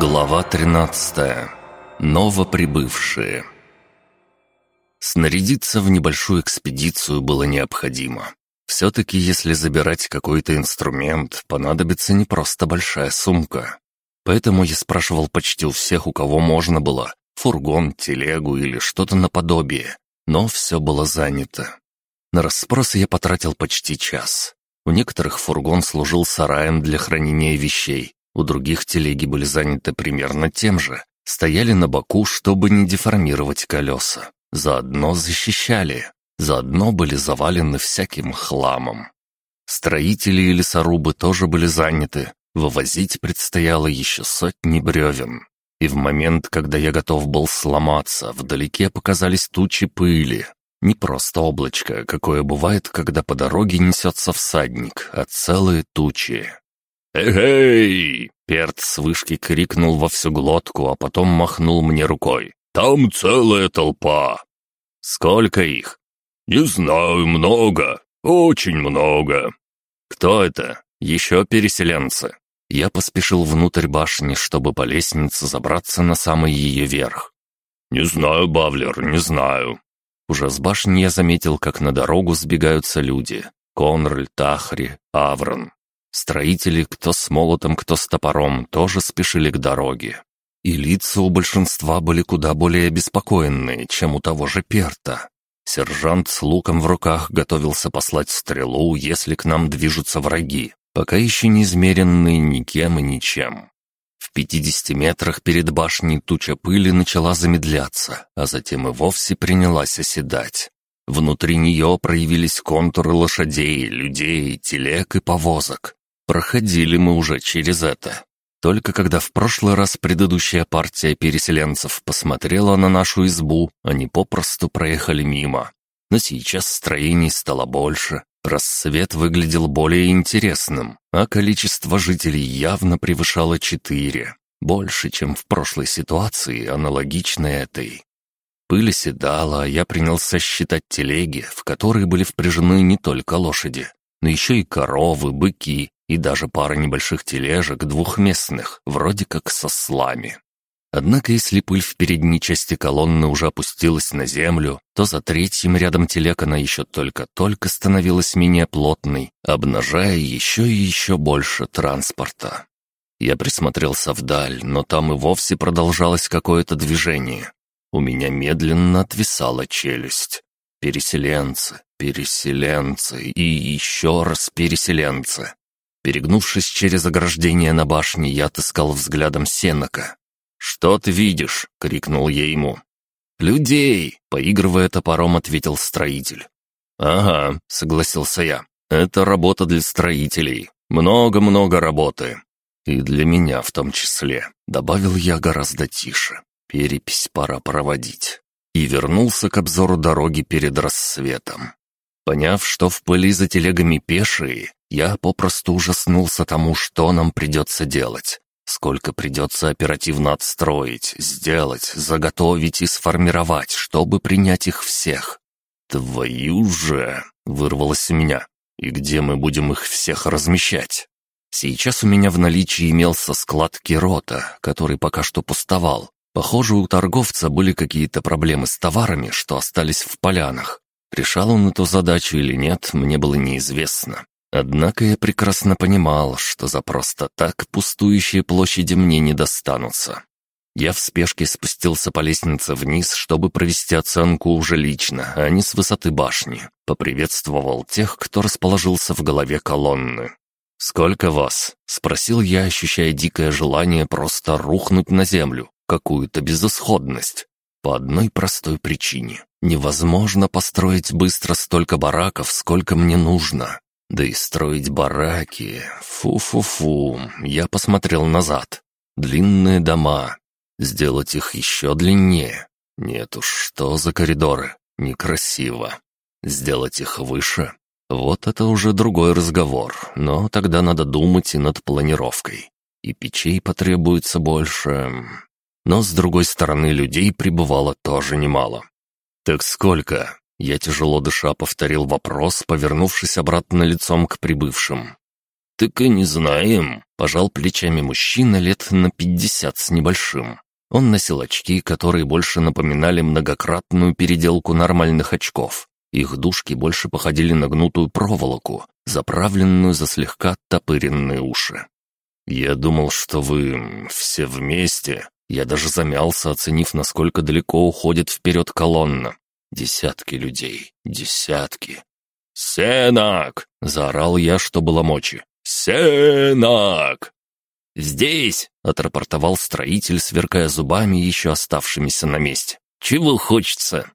Глава 13. Новоприбывшие. Снарядиться в небольшую экспедицию было необходимо. Все-таки, если забирать какой-то инструмент, понадобится не просто большая сумка. Поэтому я спрашивал почти у всех, у кого можно было, фургон, телегу или что-то наподобие, но все было занято. На расспросы я потратил почти час. У некоторых фургон служил сараем для хранения вещей, у других телеги были заняты примерно тем же. Стояли на боку, чтобы не деформировать колеса. Заодно защищали. Заодно были завалены всяким хламом. Строители и лесорубы тоже были заняты. Вывозить предстояло еще сотни бревен. И в момент, когда я готов был сломаться, вдалеке показались тучи пыли. Не просто облачко, какое бывает, когда по дороге несется всадник, а целые тучи. «Эй-эй!» — Перт с вышки крикнул во всю глотку, а потом махнул мне рукой. «Там целая толпа!» «Сколько их?» «Не знаю, много. Очень много». «Кто это? Еще переселенцы?» Я поспешил внутрь башни, чтобы по лестнице забраться на самый ее верх. «Не знаю, Бавлер, не знаю». Уже с башни я заметил, как на дорогу сбегаются люди. Конраль, Тахри, Аврон. Строители, кто с молотом, кто с топором, тоже спешили к дороге. И лица у большинства были куда более обеспокоенные, чем у того же Перта. Сержант с луком в руках готовился послать стрелу, если к нам движутся враги, пока еще не измеренные никем и ничем. В пятидесяти метрах перед башней туча пыли начала замедляться, а затем и вовсе принялась оседать. Внутри нее проявились контуры лошадей, людей, телег и повозок. Проходили мы уже через это. Только когда в прошлый раз предыдущая партия переселенцев посмотрела на нашу избу, они попросту проехали мимо. Но сейчас строений стало больше, рассвет выглядел более интересным, а количество жителей явно превышало четыре. Больше, чем в прошлой ситуации, аналогичной этой. Пыль оседала, а я принялся считать телеги, в которые были впряжены не только лошади, но еще и коровы, быки, и даже пара небольших тележек двухместных, вроде как со слами. Однако если пыль в передней части колонны уже опустилась на землю, то за третьим рядом телег она еще только-только становилась менее плотной, обнажая еще и еще больше транспорта. Я присмотрелся вдаль, но там и вовсе продолжалось какое-то движение. У меня медленно отвисала челюсть. Переселенцы, переселенцы и еще раз переселенцы. Перегнувшись через ограждение на башне, я отыскал взглядом Сенока. «Что ты видишь?» — крикнул я ему. «Людей!» — поигрывая топором, ответил строитель. «Ага», — согласился я. «Это работа для строителей. Много-много работы. И для меня в том числе», — добавил я гораздо тише. «Перепись пора проводить». И вернулся к обзору дороги перед рассветом. Поняв, что в пыли за телегами пешие, я попросту ужаснулся тому, что нам придется делать. Сколько придется оперативно отстроить, сделать, заготовить и сформировать, чтобы принять их всех. «Твою же!» — вырвалось у меня. «И где мы будем их всех размещать?» Сейчас у меня в наличии имелся склад Кирота, который пока что пустовал. Похоже, у торговца были какие-то проблемы с товарами, что остались в полянах. Решал он эту задачу или нет, мне было неизвестно. Однако я прекрасно понимал, что за просто так пустующие площади мне не достанутся. Я в спешке спустился по лестнице вниз, чтобы провести оценку уже лично, а не с высоты башни. Поприветствовал тех, кто расположился в голове колонны. «Сколько вас?» — спросил я, ощущая дикое желание просто рухнуть на землю, какую-то безысходность. По одной простой причине. Невозможно построить быстро столько бараков, сколько мне нужно. Да и строить бараки... Фу-фу-фу, я посмотрел назад. Длинные дома. Сделать их еще длиннее. Нет уж, что за коридоры? Некрасиво. Сделать их выше? Вот это уже другой разговор, но тогда надо думать и над планировкой. И печей потребуется больше. Но, с другой стороны, людей прибывало тоже немало. «Так сколько?» Я тяжело дыша повторил вопрос, повернувшись обратно лицом к прибывшим. «Так и не знаем», — пожал плечами мужчина лет на пятьдесят с небольшим. Он носил очки, которые больше напоминали многократную переделку нормальных очков. Их дужки больше походили на гнутую проволоку, заправленную за слегка оттопыренные уши. «Я думал, что вы все вместе». Я даже замялся, оценив, насколько далеко уходит вперед колонна. Десятки людей, десятки. «Сенак!» — заорал я, что было мочи. «Сенак!» «Здесь!» — отрапортовал строитель, сверкая зубами, еще оставшимися на месте. «Чего хочется?»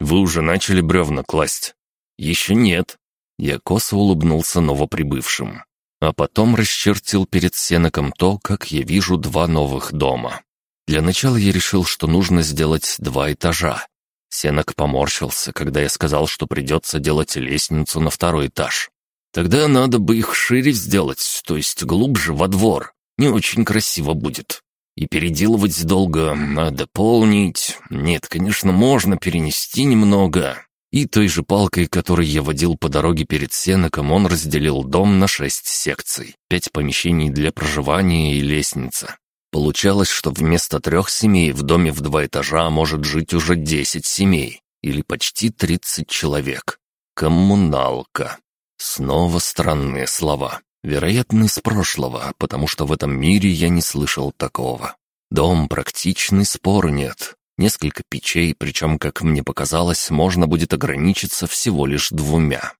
«Вы уже начали бревна класть?» «Еще нет». Я косо улыбнулся новоприбывшим. А потом расчертил перед Сеноком то, как я вижу два новых дома. Для начала я решил, что нужно сделать два этажа. Сенок поморщился, когда я сказал, что придется делать лестницу на второй этаж. Тогда надо бы их шире сделать, то есть глубже во двор. Не очень красиво будет. И переделывать долго, надо полнить. Нет, конечно, можно перенести немного. И той же палкой, которой я водил по дороге перед Сеноком, он разделил дом на шесть секций. Пять помещений для проживания и лестница. Получалось, что вместо трех семей в доме в два этажа может жить уже десять семей. Или почти тридцать человек. Коммуналка. Снова странные слова. Вероятно, из прошлого, потому что в этом мире я не слышал такого. Дом практичный, спор нет. Несколько печей, причем, как мне показалось, можно будет ограничиться всего лишь двумя.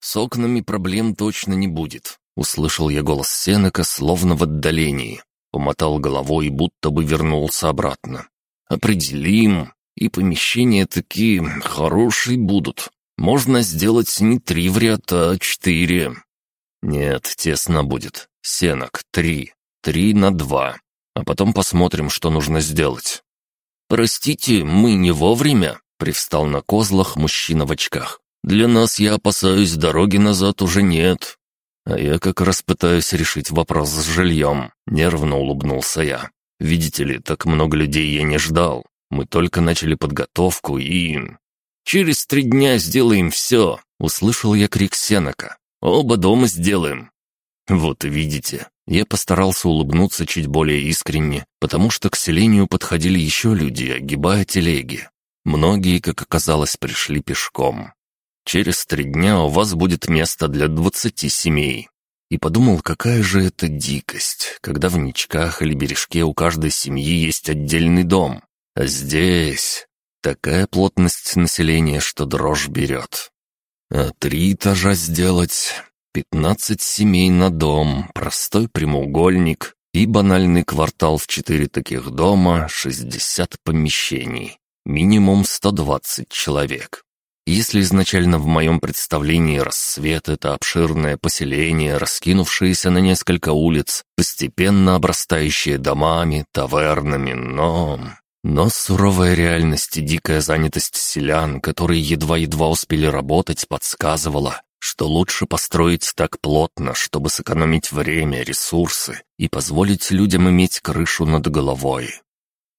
«С окнами проблем точно не будет», — услышал я голос Сенека, словно в отдалении. Помотал головой, будто бы вернулся обратно. «Определим, и помещения такие хорошие будут. Можно сделать не три в ряд, а четыре. Нет, тесно будет. Сенок три. Три на два. А потом посмотрим, что нужно сделать. «Простите, мы не вовремя», — привстал на козлах мужчина в очках. «Для нас, я опасаюсь, дороги назад уже нет». «А я как раз пытаюсь решить вопрос с жильем», — нервно улыбнулся я. «Видите ли, так много людей я не ждал. Мы только начали подготовку и...» «Через три дня сделаем все!» — услышал я крик Сенока. «Оба дома сделаем!» «Вот видите!» Я постарался улыбнуться чуть более искренне, потому что к селению подходили еще люди, огибая телеги. Многие, как оказалось, пришли пешком. Через три дня у вас будет место для двадцати семей. И подумал, какая же это дикость, когда в Ничках или Бережке у каждой семьи есть отдельный дом. А здесь Такая плотность населения, что дрожь берет. А три этажа сделать, пятнадцать семей на дом, простой прямоугольник и банальный квартал в четыре таких дома, шестьдесят помещений, минимум сто двадцать человек. Если изначально в моем представлении рассвет — это обширное поселение, раскинувшееся на несколько улиц, постепенно обрастающее домами, тавернами, но... Но суровая реальность и дикая занятость селян, которые едва-едва успели работать, подсказывала, что лучше построить так плотно, чтобы сэкономить время, ресурсы и позволить людям иметь крышу над головой.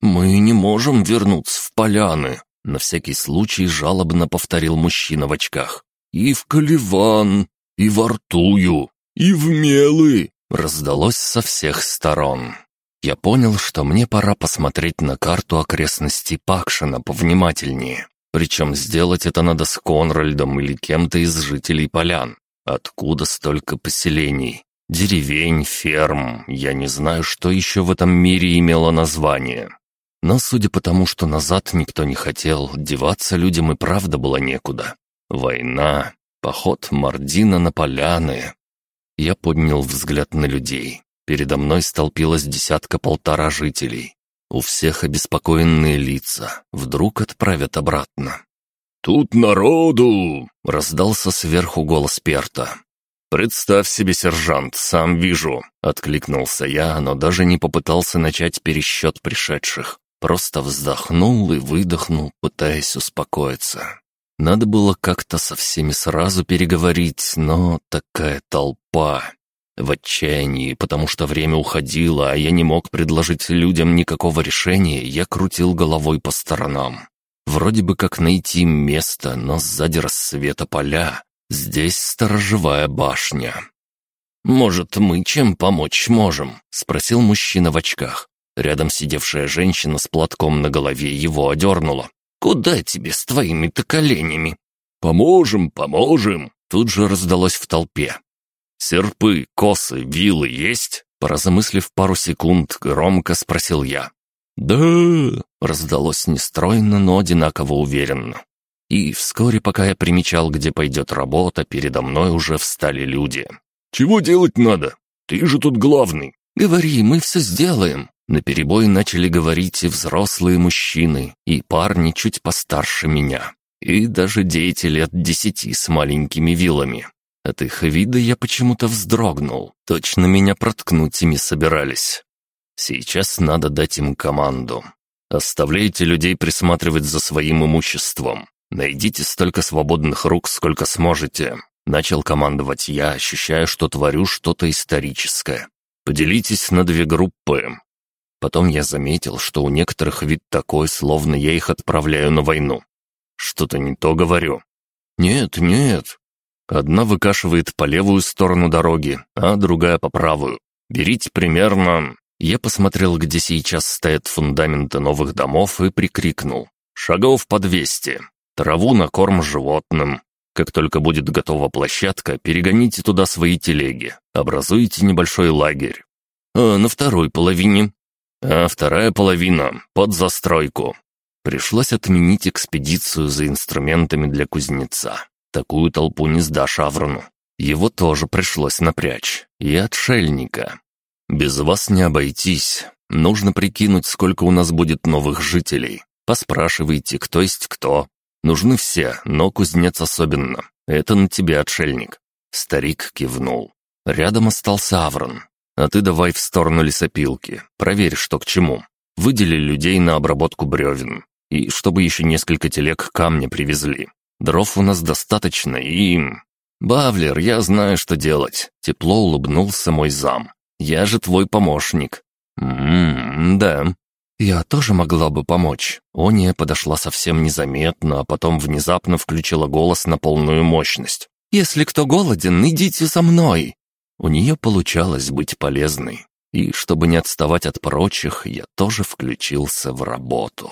«Мы не можем вернуться в поляны», — на всякий случай жалобно повторил мужчина в очках. «И в Каливан, и в Артую, и в Мелы», — раздалось со всех сторон. Я понял, что мне пора посмотреть на карту окрестностей Пакшина повнимательнее. Причем сделать это надо с Конральдом или кем-то из жителей полян. Откуда столько поселений? Деревень, ферм, я не знаю, что еще в этом мире имело название. Но судя по тому, что назад никто не хотел, деваться людям и правда было некуда. Война, поход Мардина на поляны. Я поднял взгляд на людей. Передо мной столпилось десятка-полтора жителей. У всех обеспокоенные лица. Вдруг отправят обратно. «Тут народу!» — раздался сверху голос Перта. «Представь себе, сержант, сам вижу!» — откликнулся я, но даже не попытался начать пересчет пришедших. Просто вздохнул и выдохнул, пытаясь успокоиться. Надо было как-то со всеми сразу переговорить, но такая толпа. В отчаянии, потому что время уходило, а я не мог предложить людям никакого решения, я крутил головой по сторонам. Вроде бы как найти место, но сзади рассвета поля. Здесь сторожевая башня. «Может, мы чем помочь можем?» — спросил мужчина в очках. Рядом сидевшая женщина с платком на голове его одернула. «Куда тебе с твоими-то коленями?» «Поможем, поможем!» Тут же раздалось в толпе. «Серпы, косы, вилы есть?» Поразмыслив пару секунд, громко спросил я. «Да!» — раздалось нестройно, но одинаково уверенно. И вскоре, пока я примечал, где пойдет работа, передо мной уже встали люди. «Чего делать надо? Ты же тут главный!» «Говори, мы все сделаем!» На перебой начали говорить и взрослые мужчины, и парни чуть постарше меня, и даже дети лет десяти с маленькими вилами. От их вида я почему-то вздрогнул. Точно меня проткнуть ими собирались. Сейчас надо дать им команду. Оставляйте людей присматривать за своим имуществом. Найдите столько свободных рук, сколько сможете. Начал командовать я, ощущая, что творю что-то историческое. Поделитесь на две группы. Потом я заметил, что у некоторых вид такой, словно я их отправляю на войну. Что-то не то говорю. Нет, нет. Одна выкашивает по левую сторону дороги, а другая по правую. Берите примерно... Я посмотрел, где сейчас стоят фундаменты новых домов и прикрикнул. Шагов по двести. Траву на корм животным. Как только будет готова площадка, перегоните туда свои телеги. Образуйте небольшой лагерь. А на второй половине а вторая половина — под застройку. Пришлось отменить экспедицию за инструментами для кузнеца. Такую толпу не сдашь Аврону. Его тоже пришлось напрячь. И отшельника. Без вас не обойтись. Нужно прикинуть, сколько у нас будет новых жителей. Поспрашивайте, кто есть кто. Нужны все, но кузнец особенно. Это на тебе, отшельник. Старик кивнул. Рядом остался Аврон. А ты давай в сторону лесопилки, проверь, что к чему. Выдели людей на обработку бревен. И чтобы еще несколько телег камня привезли. Дров у нас достаточно и... «Бавлер, я знаю, что делать», — тепло улыбнулся мой зам. «Я же твой помощник». «Ммм, да». «Я тоже могла бы помочь». Ония подошла совсем незаметно, а потом внезапно включила голос на полную мощность. «Если кто голоден, идите за мной. У нее получалось быть полезной, и чтобы не отставать от прочих, я тоже включился в работу.